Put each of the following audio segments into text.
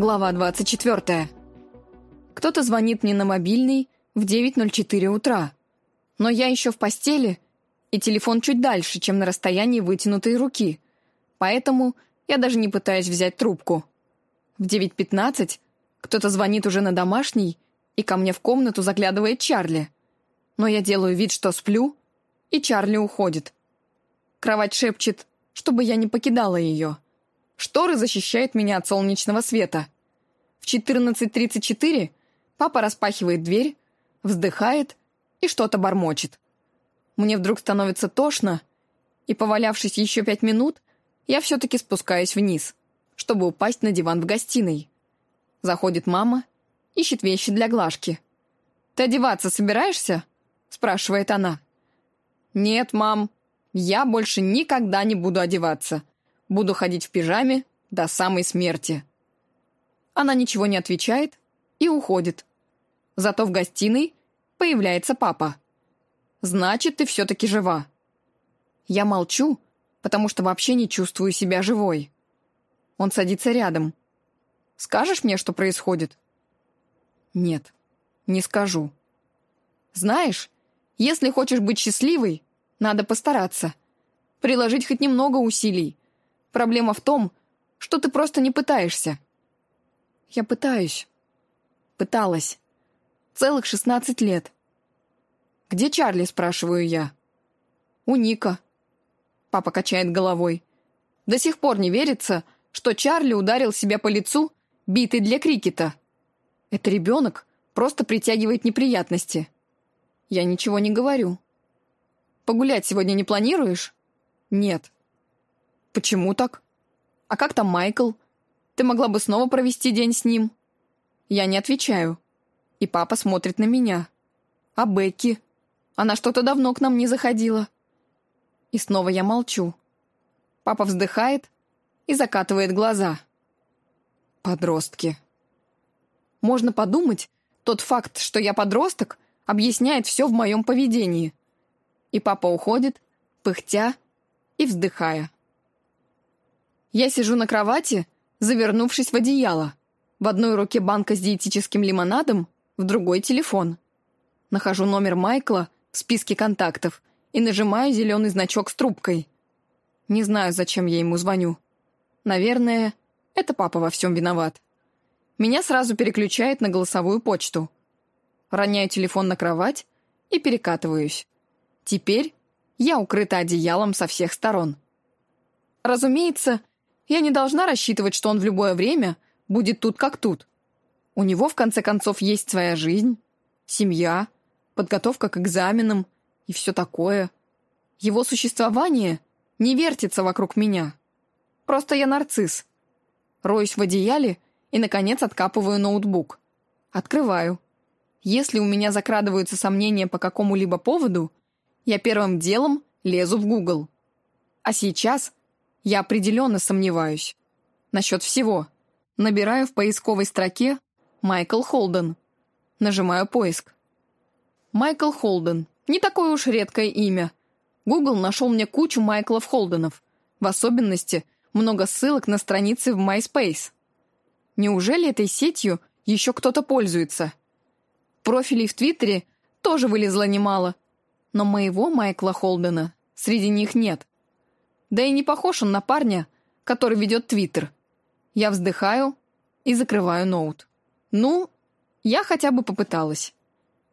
Глава 24. Кто-то звонит мне на мобильный в 9.04 утра. Но я еще в постели, и телефон чуть дальше, чем на расстоянии вытянутой руки. Поэтому я даже не пытаюсь взять трубку. В 9.15 кто-то звонит уже на домашний, и ко мне в комнату заглядывает Чарли. Но я делаю вид, что сплю, и Чарли уходит. Кровать шепчет, чтобы я не покидала ее. Шторы защищают меня от солнечного света. В 14.34 папа распахивает дверь, вздыхает и что-то бормочет. Мне вдруг становится тошно, и, повалявшись еще пять минут, я все-таки спускаюсь вниз, чтобы упасть на диван в гостиной. Заходит мама, ищет вещи для Глашки. «Ты одеваться собираешься?» — спрашивает она. «Нет, мам, я больше никогда не буду одеваться. Буду ходить в пижаме до самой смерти». Она ничего не отвечает и уходит. Зато в гостиной появляется папа. «Значит, ты все-таки жива». Я молчу, потому что вообще не чувствую себя живой. Он садится рядом. «Скажешь мне, что происходит?» «Нет, не скажу». «Знаешь, если хочешь быть счастливой, надо постараться. Приложить хоть немного усилий. Проблема в том, что ты просто не пытаешься. Я пытаюсь. Пыталась. Целых шестнадцать лет. «Где Чарли?» – спрашиваю я. «У Ника». Папа качает головой. До сих пор не верится, что Чарли ударил себя по лицу, битый для крикета. Это ребенок просто притягивает неприятности. Я ничего не говорю. «Погулять сегодня не планируешь?» «Нет». «Почему так? А как там Майкл? Ты могла бы снова провести день с ним?» Я не отвечаю. И папа смотрит на меня. «А Бекки? Она что-то давно к нам не заходила». И снова я молчу. Папа вздыхает и закатывает глаза. Подростки. Можно подумать, тот факт, что я подросток, объясняет все в моем поведении. И папа уходит, пыхтя и вздыхая. Я сижу на кровати, завернувшись в одеяло. В одной руке банка с диетическим лимонадом, в другой — телефон. Нахожу номер Майкла в списке контактов и нажимаю зеленый значок с трубкой. Не знаю, зачем я ему звоню. Наверное, это папа во всем виноват. Меня сразу переключает на голосовую почту. Роняю телефон на кровать и перекатываюсь. Теперь я укрыта одеялом со всех сторон. Разумеется, я не должна рассчитывать, что он в любое время будет тут как тут. У него, в конце концов, есть своя жизнь, семья, подготовка к экзаменам и все такое. Его существование не вертится вокруг меня. Просто я нарцисс. Роюсь в одеяле и, наконец, откапываю ноутбук. Открываю. Если у меня закрадываются сомнения по какому-либо поводу, я первым делом лезу в Google. А сейчас я определенно сомневаюсь. Насчет всего. Набираю в поисковой строке «Майкл Холден». Нажимаю «Поиск». Майкл Холден. Не такое уж редкое имя. Google нашел мне кучу Майклов Холденов. В особенности много ссылок на страницы в MySpace. Неужели этой сетью еще кто-то пользуется? Профилей в Твиттере тоже вылезло немало. Но моего Майкла Холдена среди них нет. Да и не похож он на парня, который ведет Твиттер. Я вздыхаю и закрываю ноут. Ну, я хотя бы попыталась.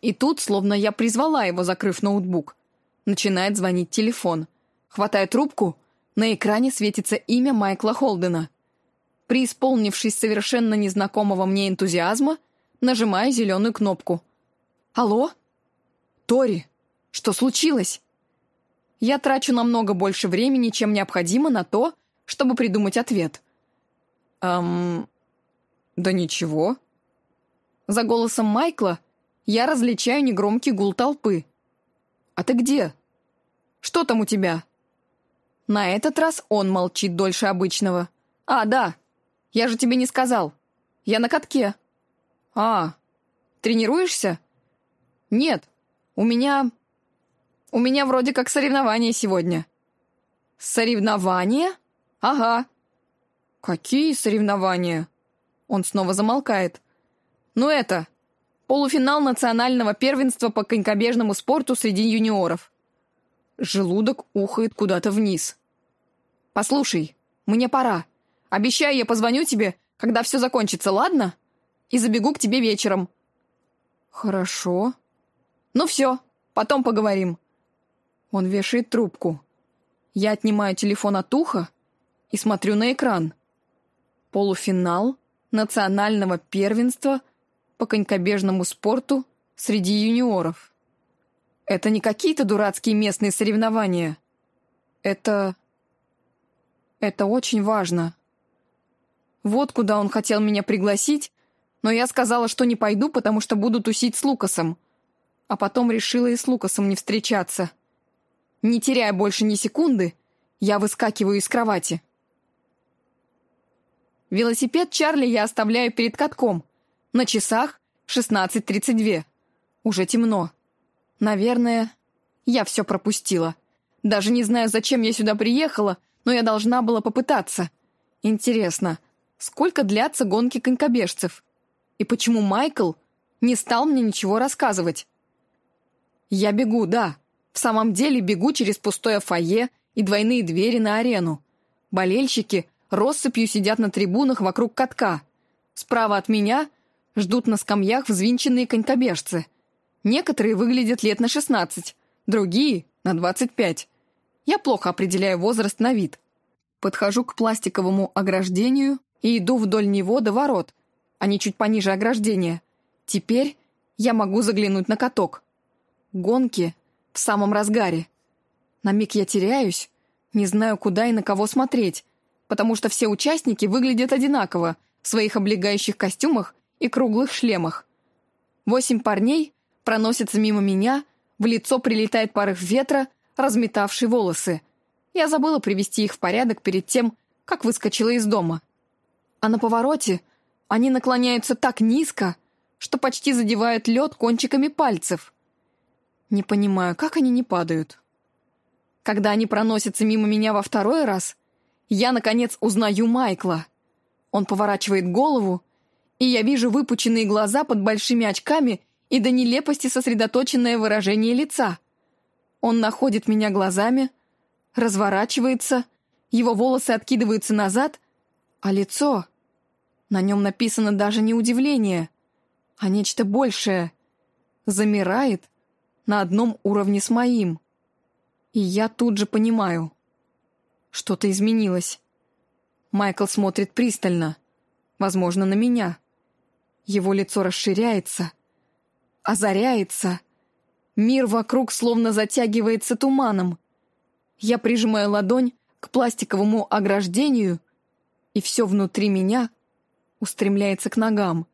И тут, словно я призвала его, закрыв ноутбук, начинает звонить телефон. Хватая трубку, на экране светится имя Майкла Холдена. Преисполнившись совершенно незнакомого мне энтузиазма, нажимаю зеленую кнопку. «Алло? Тори, что случилось?» Я трачу намного больше времени, чем необходимо на то, чтобы придумать ответ. Эм... Да ничего. За голосом Майкла я различаю негромкий гул толпы. «А ты где? Что там у тебя?» На этот раз он молчит дольше обычного. «А, да, я же тебе не сказал. Я на катке». «А, тренируешься?» «Нет, у меня у меня вроде как соревнования сегодня». «Соревнования? Ага». «Какие соревнования?» Он снова замолкает. «Ну это, полуфинал национального первенства по конькобежному спорту среди юниоров». Желудок ухает куда-то вниз. «Послушай, мне пора. Обещаю, я позвоню тебе, когда все закончится, ладно? И забегу к тебе вечером». «Хорошо. Ну все, потом поговорим». Он вешает трубку. Я отнимаю телефон от уха и смотрю на экран. Полуфинал национального первенства по конькобежному спорту среди юниоров. Это не какие-то дурацкие местные соревнования. Это... Это очень важно. Вот куда он хотел меня пригласить, но я сказала, что не пойду, потому что буду тусить с Лукасом. А потом решила и с Лукасом не встречаться. Не теряя больше ни секунды, я выскакиваю из кровати. Велосипед Чарли я оставляю перед катком. На часах 16.32. Уже темно. Наверное, я все пропустила. Даже не знаю, зачем я сюда приехала, но я должна была попытаться. Интересно, сколько длятся гонки конькобежцев? И почему Майкл не стал мне ничего рассказывать? Я бегу, да. В самом деле бегу через пустое фойе и двойные двери на арену. Болельщики россыпью сидят на трибунах вокруг катка. Справа от меня ждут на скамьях взвинченные конькобежцы. Некоторые выглядят лет на 16, другие — на 25. Я плохо определяю возраст на вид. Подхожу к пластиковому ограждению и иду вдоль него до ворот. Они чуть пониже ограждения. Теперь я могу заглянуть на каток. Гонки в самом разгаре. На миг я теряюсь, не знаю, куда и на кого смотреть, потому что все участники выглядят одинаково в своих облегающих костюмах и круглых шлемах. Восемь парней проносятся мимо меня, в лицо прилетает порыв ветра, разметавший волосы. Я забыла привести их в порядок перед тем, как выскочила из дома. А на повороте они наклоняются так низко, что почти задевают лед кончиками пальцев. Не понимаю, как они не падают. Когда они проносятся мимо меня во второй раз, я, наконец, узнаю Майкла. Он поворачивает голову, и я вижу выпученные глаза под большими очками и до нелепости сосредоточенное выражение лица. Он находит меня глазами, разворачивается, его волосы откидываются назад, а лицо... На нем написано даже не удивление, а нечто большее. Замирает на одном уровне с моим. И я тут же понимаю. Что-то изменилось. Майкл смотрит пристально. Возможно, на меня. Его лицо расширяется, озаряется. Мир вокруг словно затягивается туманом. Я прижимаю ладонь к пластиковому ограждению, и все внутри меня устремляется к ногам.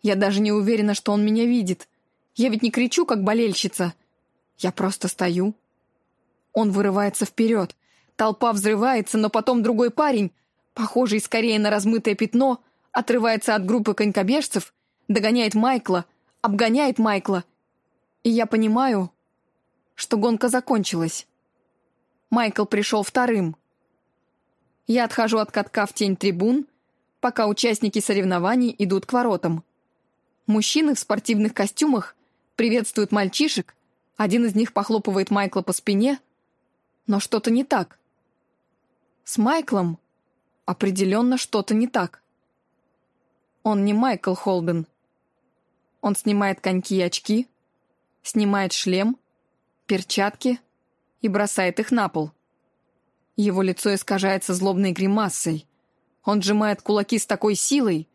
Я даже не уверена, что он меня видит. Я ведь не кричу, как болельщица. Я просто стою. Он вырывается вперед. Толпа взрывается, но потом другой парень, похожий скорее на размытое пятно, отрывается от группы конькобежцев, догоняет Майкла, обгоняет Майкла. И я понимаю, что гонка закончилась. Майкл пришел вторым. Я отхожу от катка в тень трибун, пока участники соревнований идут к воротам. Мужчины в спортивных костюмах приветствуют мальчишек, один из них похлопывает Майкла по спине, но что-то не так. С Майклом определенно что-то не так. Он не Майкл Холден. Он снимает коньки и очки, снимает шлем, перчатки и бросает их на пол. Его лицо искажается злобной гримасой. Он сжимает кулаки с такой силой,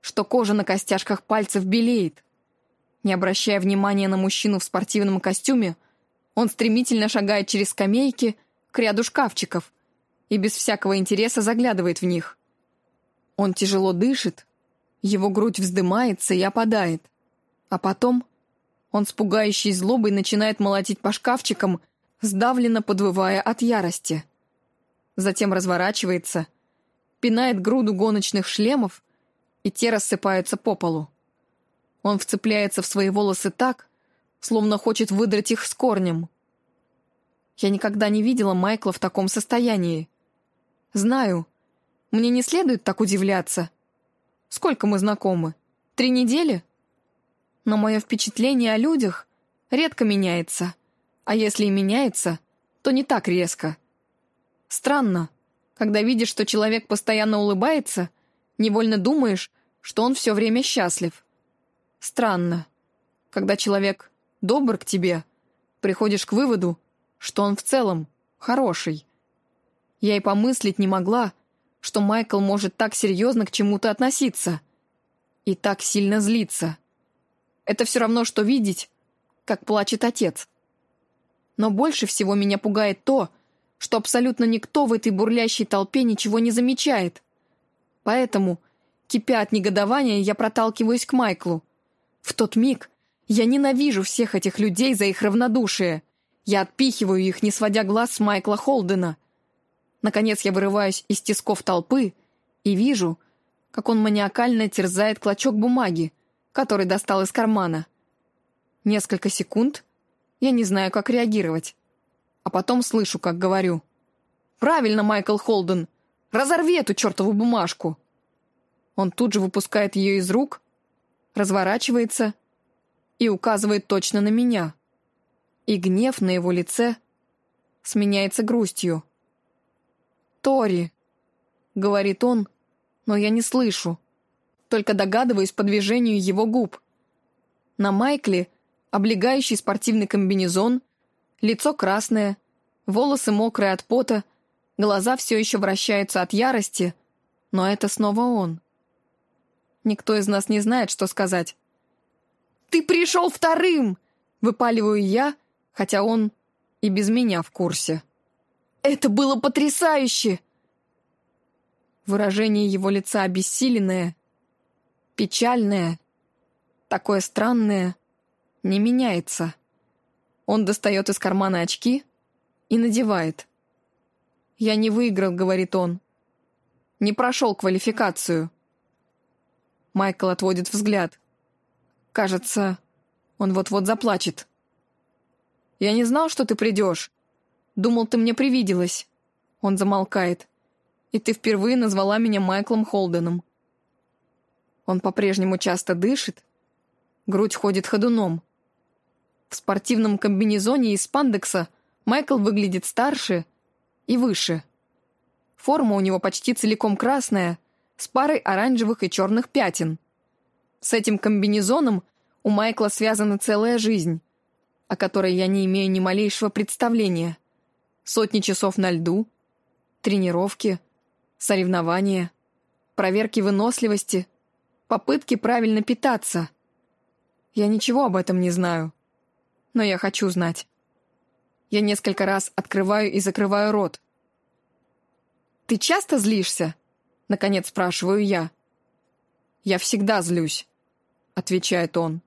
что кожа на костяшках пальцев белеет. Не обращая внимания на мужчину в спортивном костюме, он стремительно шагает через скамейки к ряду шкафчиков и без всякого интереса заглядывает в них. Он тяжело дышит, его грудь вздымается и опадает. А потом он с пугающей злобой начинает молотить по шкафчикам, сдавленно подвывая от ярости. Затем разворачивается, пинает груду гоночных шлемов, и те рассыпаются по полу. Он вцепляется в свои волосы так, словно хочет выдрать их с корнем. Я никогда не видела Майкла в таком состоянии. Знаю, мне не следует так удивляться — Сколько мы знакомы? Три недели? Но мое впечатление о людях редко меняется. А если и меняется, то не так резко. Странно, когда видишь, что человек постоянно улыбается, невольно думаешь, что он все время счастлив. Странно, когда человек добр к тебе, приходишь к выводу, что он в целом хороший. Я и помыслить не могла, что Майкл может так серьезно к чему-то относиться и так сильно злиться. Это все равно, что видеть, как плачет отец. Но больше всего меня пугает то, что абсолютно никто в этой бурлящей толпе ничего не замечает. Поэтому, кипя от негодования, я проталкиваюсь к Майклу. В тот миг я ненавижу всех этих людей за их равнодушие. Я отпихиваю их, не сводя глаз с Майкла Холдена. Наконец я вырываюсь из тисков толпы и вижу, как он маниакально терзает клочок бумаги, который достал из кармана. Несколько секунд я не знаю, как реагировать. А потом слышу, как говорю. «Правильно, Майкл Холден! Разорви эту чертову бумажку!» Он тут же выпускает ее из рук, разворачивается и указывает точно на меня. И гнев на его лице сменяется грустью. «Тори!» — говорит он, но я не слышу, только догадываюсь по движению его губ. На Майкле облегающий спортивный комбинезон, лицо красное, волосы мокрые от пота, глаза все еще вращаются от ярости, но это снова он. Никто из нас не знает, что сказать. «Ты пришел вторым!» — выпаливаю я, хотя он и без меня в курсе. «Это было потрясающе!» Выражение его лица обессиленное, печальное, такое странное — не меняется. Он достает из кармана очки и надевает. «Я не выиграл», — говорит он. «Не прошел квалификацию». Майкл отводит взгляд. Кажется, он вот-вот заплачет. «Я не знал, что ты придешь. Думал, ты мне привиделась». Он замолкает. «И ты впервые назвала меня Майклом Холденом». Он по-прежнему часто дышит, грудь ходит ходуном. В спортивном комбинезоне из спандекса Майкл выглядит старше и выше. Форма у него почти целиком красная, с парой оранжевых и черных пятен. С этим комбинезоном у Майкла связана целая жизнь, о которой я не имею ни малейшего представления. Сотни часов на льду, тренировки, соревнования, проверки выносливости, попытки правильно питаться. Я ничего об этом не знаю но я хочу знать. Я несколько раз открываю и закрываю рот. «Ты часто злишься?» — наконец спрашиваю я. «Я всегда злюсь», — отвечает он.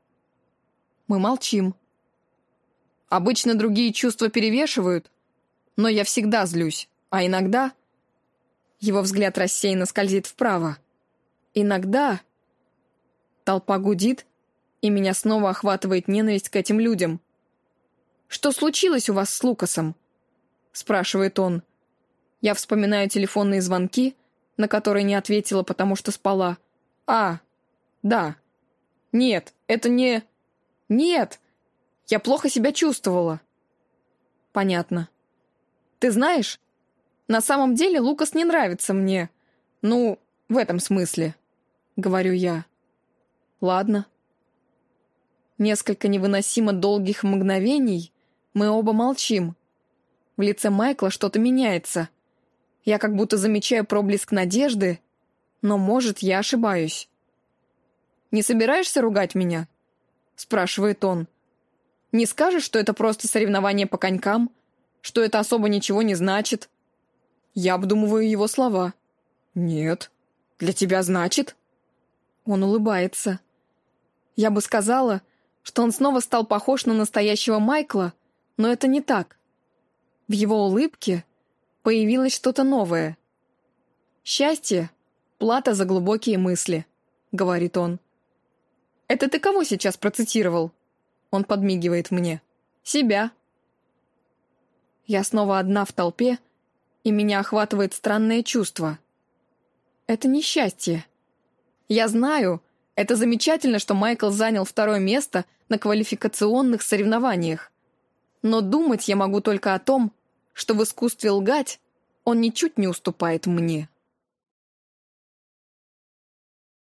Мы молчим. Обычно другие чувства перевешивают, но я всегда злюсь, а иногда... Его взгляд рассеянно скользит вправо. Иногда... Толпа гудит, и меня снова охватывает ненависть к этим людям. «Что случилось у вас с Лукасом?» — спрашивает он. Я вспоминаю телефонные звонки, на которые не ответила, потому что спала. «А, да. Нет, это не... Нет! Я плохо себя чувствовала». «Понятно. Ты знаешь, на самом деле Лукас не нравится мне. Ну, в этом смысле», — говорю я. «Ладно». Несколько невыносимо долгих мгновений мы оба молчим. В лице Майкла что-то меняется. Я как будто замечаю проблеск надежды, но, может, я ошибаюсь. «Не собираешься ругать меня?» — спрашивает он. «Не скажешь, что это просто соревнование по конькам? Что это особо ничего не значит?» Я обдумываю его слова. «Нет. Для тебя значит?» Он улыбается. Я бы сказала, что он снова стал похож на настоящего Майкла, но это не так. В его улыбке появилось что-то новое. «Счастье — плата за глубокие мысли», — говорит он. «Это ты кого сейчас процитировал?» Он подмигивает мне. «Себя». Я снова одна в толпе, и меня охватывает странное чувство. Это не счастье. Я знаю, это замечательно, что Майкл занял второе место на квалификационных соревнованиях. Но думать я могу только о том, что в искусстве лгать он ничуть не уступает мне.